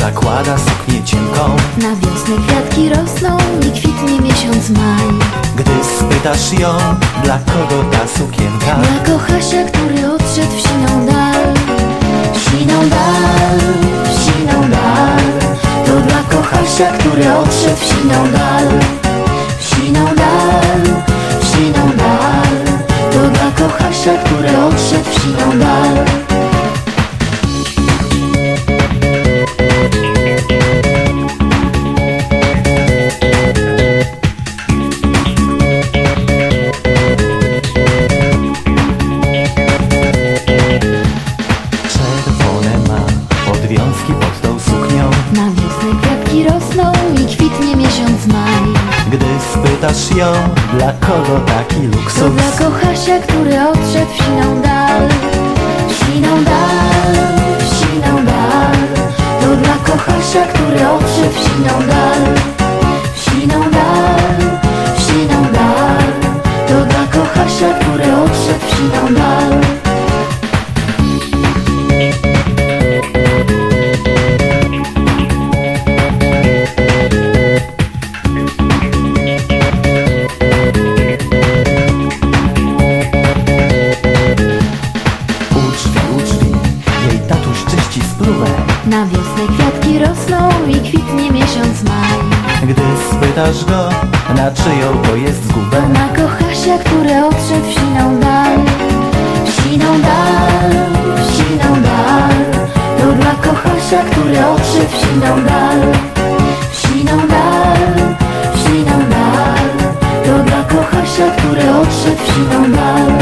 zakłada suknię cienką. Na wiosnę kwiatki rosną i kwitnie miesiąc maj. Gdy spytasz ją, dla kogo ta sukienka? Dla kochasia, który odszedł w siną dal. Siną dal, w siną dal. To dla kochasia, który odszedł w siną dal. W Siną dal, w siną dal. To dla kochasia, który odszedł w siną dal pod tą suknią. Na wiosnę kwiatki rosną i kwitnie miesiąc maj. Gdy spytasz ją, dla kogo taki To luksus? dla kochasia, który odszedł w siną dal. W Siną dal, w siną dal. To dla kochasia, który odszedł w siną dal Na wiosnę kwiatki rosną i kwitnie miesiąc maj. Gdy spytasz go, na czyją to jest zgubę Na kochasia, który odszedł w siną dal. W siną dal, w siną dal. To dla kochasia, który odszedł w siną dal. W siną dal, w siną dal. To dla kochasia, który odszedł w siną dal.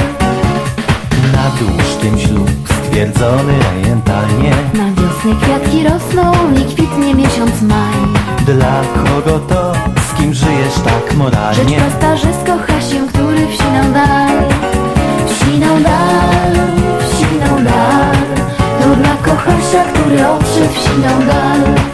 Nad łóżkiem ślub stwierdzony rejentalnie Na wiosnę kwiatki rosną i kwitnie miesiąc maj. Dla kogo to, z kim żyjesz tak Rzecz moralnie? Prosta, że z kochasiem, który w siną dal W siną dal, w siną dal To dla kochasia, który odszedł w siną dal